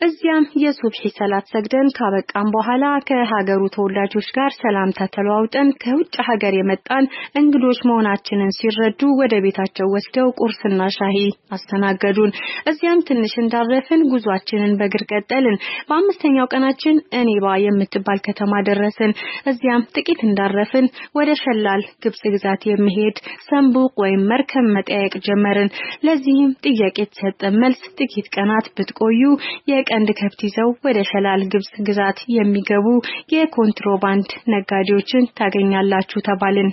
እዚያም የሱብሒ ሰላት ሰግደን ካበቃን በኋላ ከሀገሩ ተወላጆች ጋር ሰላምታ ተለዋውጠን ከውጭ ሀገር የመጣን እንግዶች መሆናችንን ሲረዱ ወደ ቤታቸው ወስደው ቁርስና ሻሂ አስተናገዱን። እዚያም ትንሽ እንዳረፍን ጉዟችንን በእግር ቀጠልን። በአምስተኛው ቀናችን እኔባ የምትባል ከተማ ደረስን። እዚያም ጥቂት እንዳረፍን ወደ ሸላል ግብጽ ግዛት የሚሄድ ሰንቡቅ ወይም መርከብ መጠያየቅ ጀመርን። ለዚህም ጥያቄ የተሰጠ መልስ ጥቂት ቀናት ብትቆዩ የቀንድ ከብት ይዘው ወደ ሸላል ግብጽ ግዛት የሚገቡ የኮንትሮባንድ ነጋዴዎችን ታገኛላችሁ ተባልን።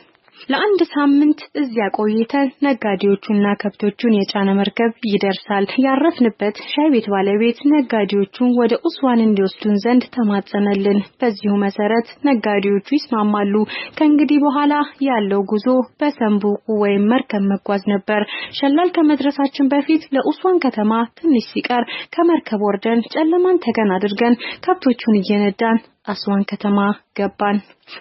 ለአንድ ሳምንት እዚያ ቆይተን ነጋዴዎቹና ከብቶቹን የጫነ መርከብ ይደርሳል። ያረፍንበት ሻይ ቤት ባለቤት ነጋዴዎቹን ወደ ኡስዋን እንዲወስዱን ዘንድ ተማጸነልን። በዚሁ መሰረት ነጋዴዎቹ ይስማማሉ። ከእንግዲህ በኋላ ያለው ጉዞ በሰንቡቁ ወይም መርከብ መጓዝ ነበር። ሸላል ከመድረሳችን በፊት ለኡስዋን ከተማ ትንሽ ሲቀር ከመርከብ ወርደን ጨለማን ተገን አድርገን ከብቶቹን እየነዳን አስዋን ከተማ ገባን።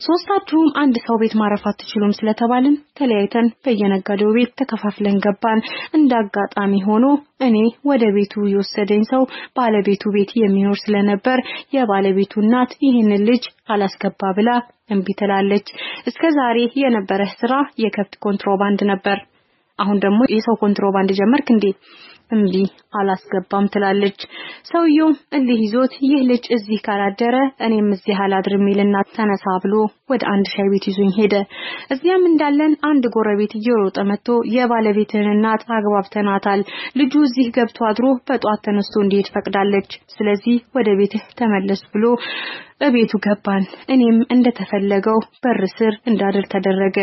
ሶስታችሁም አንድ ሰው ቤት ማረፍ አትችሉም ስለተባልን ተለያይተን በየነጋዴው ቤት ተከፋፍለን ገባን። እንደ አጋጣሚ ሆኖ እኔ ወደ ቤቱ የወሰደኝ ሰው ባለቤቱ ቤት የሚኖር ስለነበር የባለቤቱ እናት ይህንን ልጅ አላስገባ ብላ እምቢ ትላለች። እስከ ዛሬ የነበረህ ስራ የከብት ኮንትሮባንድ ነበር። አሁን ደግሞ የሰው ኮንትሮባንድ ጀመርክ እንዴ? እምቢ አላስገባም ትላለች። ሰውየው እልህ ይዞት ይህ ልጅ እዚህ ካላደረ እኔም እዚህ አላድርም ይልና ተነሳ ብሎ ወደ አንድ ሻይ ቤት ይዞኝ ሄደ። እዚያም እንዳለን አንድ ጎረቤት እየሮጠ መጥቶ የባለቤትህን እናት አግባብተናታል፣ ልጁ እዚህ ገብቶ አድሮ በጧት ተነስቶ እንዲሄድ ፈቅዳለች። ስለዚህ ወደ ቤትህ ተመለስ ብሎ እቤቱ ገባን። እኔም እንደተፈለገው በር ስር እንዳድር ተደረገ።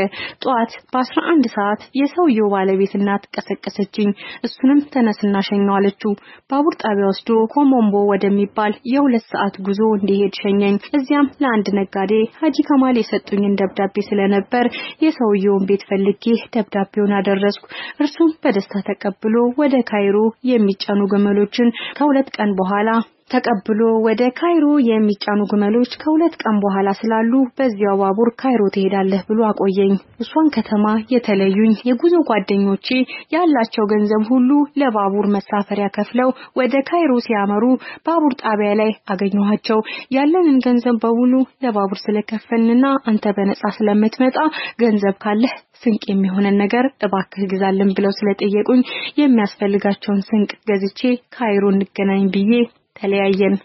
ጧት በአስራ አንድ ሰዓት የሰውየው ባለቤት እናት ቀሰቀሰችኝ። እሱንም ተነስና ሸኘው አለችው። ባቡር ጣቢያ ወስዶ ኮሞምቦ ወደሚባል የሁለት ሰዓት ጉዞ እንዲሄድ ሸኘኝ። እዚያም ለአንድ ነጋዴ ሀጂ ከማል የሰጡኝን ደብዳቤ ስለነበር የሰውየውን ቤት ፈልጌ ደብዳቤውን አደረስኩ። እርሱም በደስታ ተቀብሎ ወደ ካይሮ የሚጫኑ ግመሎችን ከሁለት ቀን በኋላ ተቀብሎ ወደ ካይሮ የሚጫኑ ግመሎች ከሁለት ቀን በኋላ ስላሉ በዚያው ባቡር ካይሮ ትሄዳለህ ብሎ አቆየኝ። እሷን ከተማ የተለዩኝ የጉዞ ጓደኞቼ ያላቸው ገንዘብ ሁሉ ለባቡር መሳፈሪያ ከፍለው ወደ ካይሮ ሲያመሩ ባቡር ጣቢያ ላይ አገኘኋቸው። ያለንን ገንዘብ በሙሉ ለባቡር ስለከፈልንና አንተ በነጻ ስለምትመጣ ገንዘብ ካለህ ስንቅ የሚሆነን ነገር እባክህ ግዛልን ብለው ስለጠየቁኝ የሚያስፈልጋቸውን ስንቅ ገዝቼ ካይሮ እንገናኝ ብዬ ተለያየን።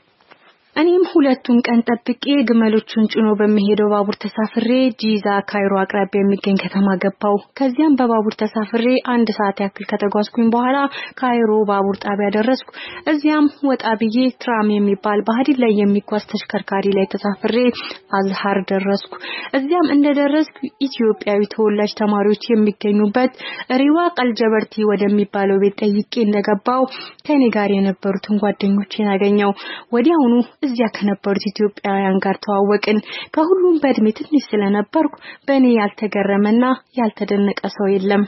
እኔም ሁለቱን ቀን ጠብቄ ግመሎቹን ጭኖ በሚሄደው ባቡር ተሳፍሬ ጂዛ ካይሮ አቅራቢያ የሚገኝ ከተማ ገባው። ከዚያም በባቡር ተሳፍሬ አንድ ሰዓት ያክል ከተጓዝኩኝ በኋላ ካይሮ ባቡር ጣቢያ ደረስኩ። እዚያም ወጣ ብዬ ትራም የሚባል በሀዲድ ላይ የሚጓዝ ተሽከርካሪ ላይ ተሳፍሬ አዝሃር ደረስኩ። እዚያም እንደደረስኩ ኢትዮጵያዊ ተወላጅ ተማሪዎች የሚገኙበት ሪዋ ቀልጀበርቲ ወደሚባለው ቤት ጠይቄ እንደገባው ከኔ ጋር የነበሩትን ጓደኞቼን አገኘው። ወዲያውኑ እዚያ ከነበሩት ኢትዮጵያውያን ጋር ተዋወቅን። ከሁሉም በእድሜ ትንሽ ስለነበርኩ በእኔ ያልተገረመና ያልተደነቀ ሰው የለም።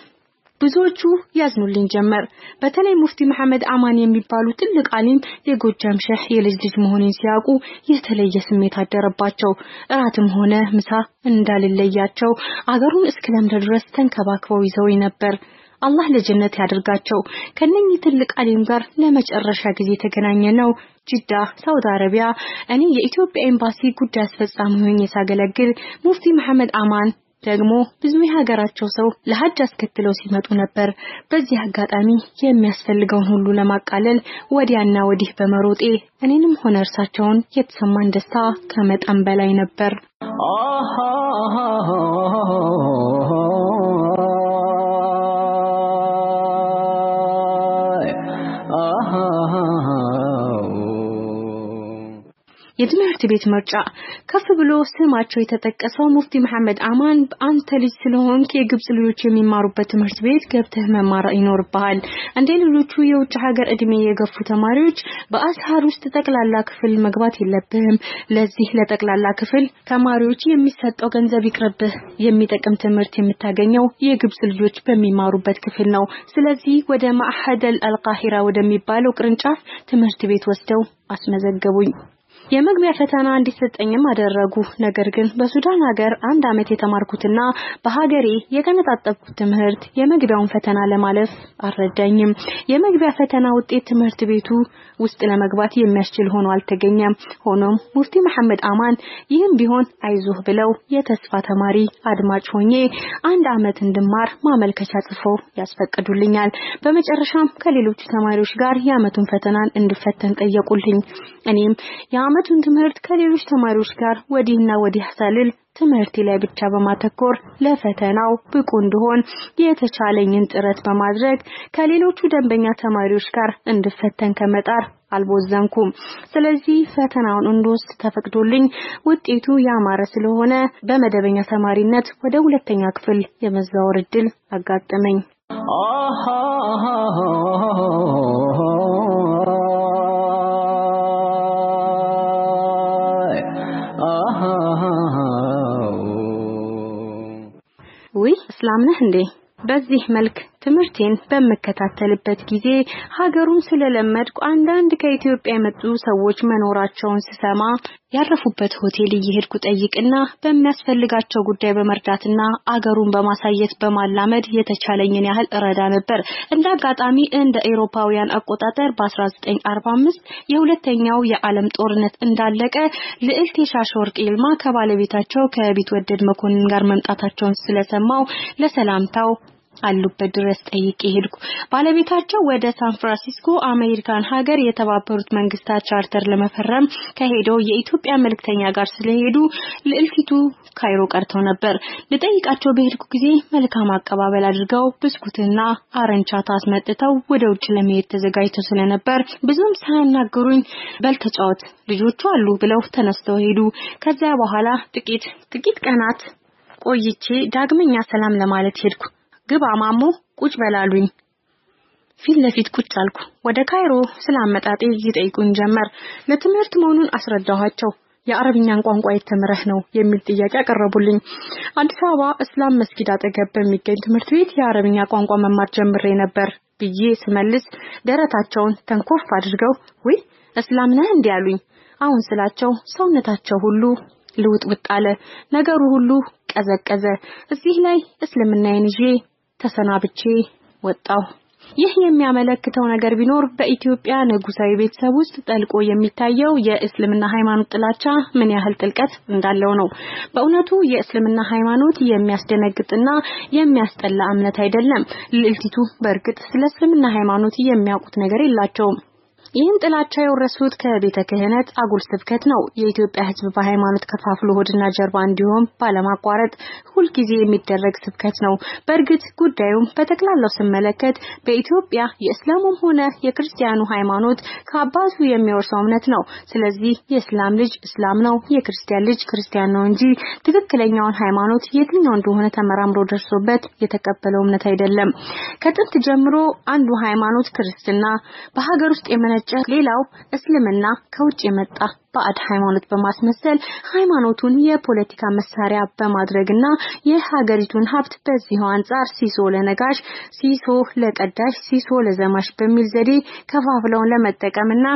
ብዙዎቹ ያዝኑልኝ ጀመር። በተለይ ሙፍቲ መሐመድ አማን የሚባሉ ትልቅ አሊም የጎጃም ሸህ የልጅ ልጅ መሆኔን ሲያውቁ የተለየ ስሜት አደረባቸው። እራትም ሆነ ምሳ እንዳልለያቸው አገሩን እስክለምድ ድረስ ተንከባክበው ይዘውኝ ነበር። አላህ ለጀነት ያድርጋቸው። ከነኚህ ትልቅ አሊም ጋር ለመጨረሻ ጊዜ የተገናኘ ነው ጅዳ ሳውዲ አረቢያ። እኔ የኢትዮጵያ ኤምባሲ ጉዳይ አስፈጻሚ ሆኜ ሳገለግል ሙፍቲ መሐመድ አማን ደግሞ ብዙ የሀገራቸው ሰው ለሀጅ አስከትለው ሲመጡ ነበር። በዚህ አጋጣሚ የሚያስፈልገውን ሁሉ ለማቃለል ወዲያና ወዲህ በመሮጤ እኔንም ሆነ እርሳቸውን የተሰማን ደስታ ከመጠን በላይ ነበር። የትምህርት ቤት ምርጫ ከፍ ብሎ ስማቸው የተጠቀሰው ሙፍቲ መሐመድ አማን አንተ ልጅ ስለሆንክ የግብጽ ልጆች የሚማሩበት ትምህርት ቤት ገብተህ መማር ይኖርብሃል። እንደ ሌሎቹ የውጭ ሀገር እድሜ የገፉ ተማሪዎች በአስሃር ውስጥ ጠቅላላ ክፍል መግባት የለብህም። ለዚህ ለጠቅላላ ክፍል ተማሪዎች የሚሰጠው ገንዘብ ይቅርብህ። የሚጠቅም ትምህርት የምታገኘው የግብጽ ልጆች በሚማሩበት ክፍል ነው። ስለዚህ ወደ ማዕሀደል አልቃሂራ ወደሚባለው ቅርንጫፍ ትምህርት ቤት ወስደው አስመዘገቡኝ። የመግቢያ ፈተና እንዲሰጠኝም አደረጉ። ነገር ግን በሱዳን ሀገር አንድ ዓመት የተማርኩትና በሀገሬ የተነጣጠቅኩት ትምህርት የመግቢያውን ፈተና ለማለፍ አልረዳኝም። የመግቢያ ፈተና ውጤት ትምህርት ቤቱ ውስጥ ለመግባት የሚያስችል ሆኖ አልተገኘም። ሆኖም ሙፍቲ መሐመድ አማን ይህም ቢሆን አይዞህ ብለው የተስፋ ተማሪ አድማጭ ሆኜ አንድ ዓመት እንድማር ማመልከቻ ጽፈው ያስፈቅዱልኛል። በመጨረሻም ከሌሎቹ ተማሪዎች ጋር የዓመቱን ፈተናን እንድፈተን ጠየቁልኝ። እኔም የዓመቱን ትምህርት ከሌሎች ተማሪዎች ጋር ወዲህና ወዲህ ሳልል ትምህርቴ ላይ ብቻ በማተኮር ለፈተናው ብቁ እንድሆን የተቻለኝን ጥረት በማድረግ ከሌሎቹ ደንበኛ ተማሪዎች ጋር እንድፈተን ከመጣር አልቦዘንኩም። ስለዚህ ፈተናውን እንድወስድ ተፈቅዶልኝ ውጤቱ ያማረ ስለሆነ በመደበኛ ተማሪነት ወደ ሁለተኛ ክፍል የመዛወር እድል አጋጠመኝ። እስላም እንዴ? በዚህ መልክ ትምህርቴን በምከታተልበት ጊዜ ሀገሩን ስለለመድኩ አንዳንድ ከኢትዮጵያ የመጡ ሰዎች መኖራቸውን ስሰማ ያረፉበት ሆቴል እየሄድኩ ጠይቅና በሚያስፈልጋቸው ጉዳይ በመርዳትና አገሩን በማሳየት በማላመድ የተቻለኝን ያህል እረዳ ነበር። እንደ አጋጣሚ እንደ ኤሮፓውያን አቆጣጠር በ1945 የሁለተኛው የዓለም ጦርነት እንዳለቀ ልዕልት የሻሸወርቅ ይልማ ከባለቤታቸው ከቢትወደድ መኮንን ጋር መምጣታቸውን ስለሰማው ለሰላምታው አሉበት ድረስ ጠይቄ ሄድኩ። ባለቤታቸው ወደ ሳን ፍራንሲስኮ አሜሪካን ሀገር የተባበሩት መንግስታት ቻርተር ለመፈረም ከሄደው የኢትዮጵያ መልእክተኛ ጋር ስለሄዱ ልዕልቲቱ ካይሮ ቀርተው ነበር። ልጠይቃቸው በሄድኩ ጊዜ መልካም አቀባበል አድርገው ብስኩትና አረንቻታ አስመጥተው ወደ ውጭ ለመሄድ ተዘጋጅተው ስለነበር ብዙም ሳያናግሩኝ በል ተጫወት ልጆቹ አሉ ብለው ተነስተው ሄዱ። ከዚያ በኋላ ጥቂት ጥቂት ቀናት ቆይቼ ዳግመኛ ሰላም ለማለት ሄድኩ። ግባ ማሞ ቁጭ በላሉኝ። ፊት ለፊት ቁጭ አልኩ። ወደ ካይሮ ስላመጣጤ ይጠይቁኝ ጀመር። ለትምህርት መሆኑን አስረዳኋቸው። የአረብኛን ቋንቋ የተምረህ ነው የሚል ጥያቄ አቀረቡልኝ። አዲስ አበባ እስላም መስጊድ አጠገብ በሚገኝ ትምህርት ቤት የአረብኛ ቋንቋ መማር ጀምሬ ነበር ብዬ ስመልስ ደረታቸውን ተንኮፍ አድርገው ውይ እስላም ነህ እንዲህ አሉኝ። አሁን ስላቸው ሰውነታቸው ሁሉ ልውጥውጥ አለ። ነገሩ ሁሉ ቀዘቀዘ። እዚህ ላይ እስልምናዬን ይዤ ተሰናብቼ ወጣሁ። ይህ የሚያመለክተው ነገር ቢኖር በኢትዮጵያ ንጉሳዊ ቤተሰብ ውስጥ ጠልቆ የሚታየው የእስልምና ሃይማኖት ጥላቻ ምን ያህል ጥልቀት እንዳለው ነው። በእውነቱ የእስልምና ሃይማኖት የሚያስደነግጥና የሚያስጠላ እምነት አይደለም። ልዕልቲቱ በእርግጥ ስለ እስልምና ሃይማኖት የሚያውቁት ነገር የላቸውም። ይህን ጥላቻ የወረሱት ከቤተ ክህነት አጉል ስብከት ነው። የኢትዮጵያ ሕዝብ በሃይማኖት ከፋፍሎ ሆድና ጀርባ እንዲሆን ባለማቋረጥ ሁልጊዜ የሚደረግ ስብከት ነው። በእርግጥ ጉዳዩም በጠቅላላው ስመለከት በኢትዮጵያ የእስላሙም ሆነ የክርስቲያኑ ሃይማኖት ከአባቱ የሚወርሰው እምነት ነው። ስለዚህ የእስላም ልጅ እስላም ነው፣ የክርስቲያን ልጅ ክርስቲያን ነው እንጂ ትክክለኛውን ሃይማኖት የትኛው እንደሆነ ተመራምሮ ደርሶበት የተቀበለው እምነት አይደለም። ከጥንት ጀምሮ አንዱ ሃይማኖት ክርስትና በሀገር ውስጥ የመነ ሌላው እስልምና ከውጭ የመጣ ባዕድ ሃይማኖት በማስመሰል ሃይማኖቱን የፖለቲካ መሳሪያ በማድረግና የሀገሪቱን ሀብት በዚሁ አንጻር ሲሶ ለነጋሽ፣ ሲሶ ለቀዳሽ፣ ሲሶ ለዘማሽ በሚል ዘዴ ከፋፍለውን ለመጠቀምና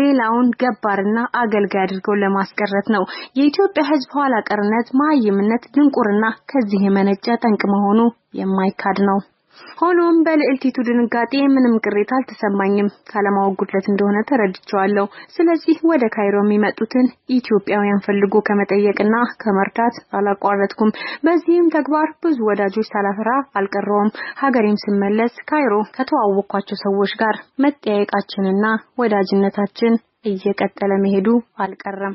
ሌላውን ገባርና አገልጋይ አድርገው ለማስቀረት ነው። የኢትዮጵያ ሕዝብ ኋላ ቀርነት፣ መሀይምነት፣ ድንቁርና ከዚህ የመነጨ ጠንቅ መሆኑ የማይካድ ነው። ሆኖም በልዕልቲቱ ድንጋጤ ምንም ቅሬታ አልተሰማኝም። ካለማወቅ ጉድለት እንደሆነ ተረድቼዋለሁ። ስለዚህ ወደ ካይሮ የሚመጡትን ኢትዮጵያውያን ፈልጎ ከመጠየቅና ከመርዳት አላቋረጥኩም። በዚህም ተግባር ብዙ ወዳጆች ሳላፈራ አልቀረውም። ሀገሬም ስመለስ ካይሮ ከተዋወቅኳቸው ሰዎች ጋር መጠያየቃችንና ወዳጅነታችን እየቀጠለ መሄዱ አልቀረም።